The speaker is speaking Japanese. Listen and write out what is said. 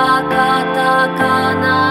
カタな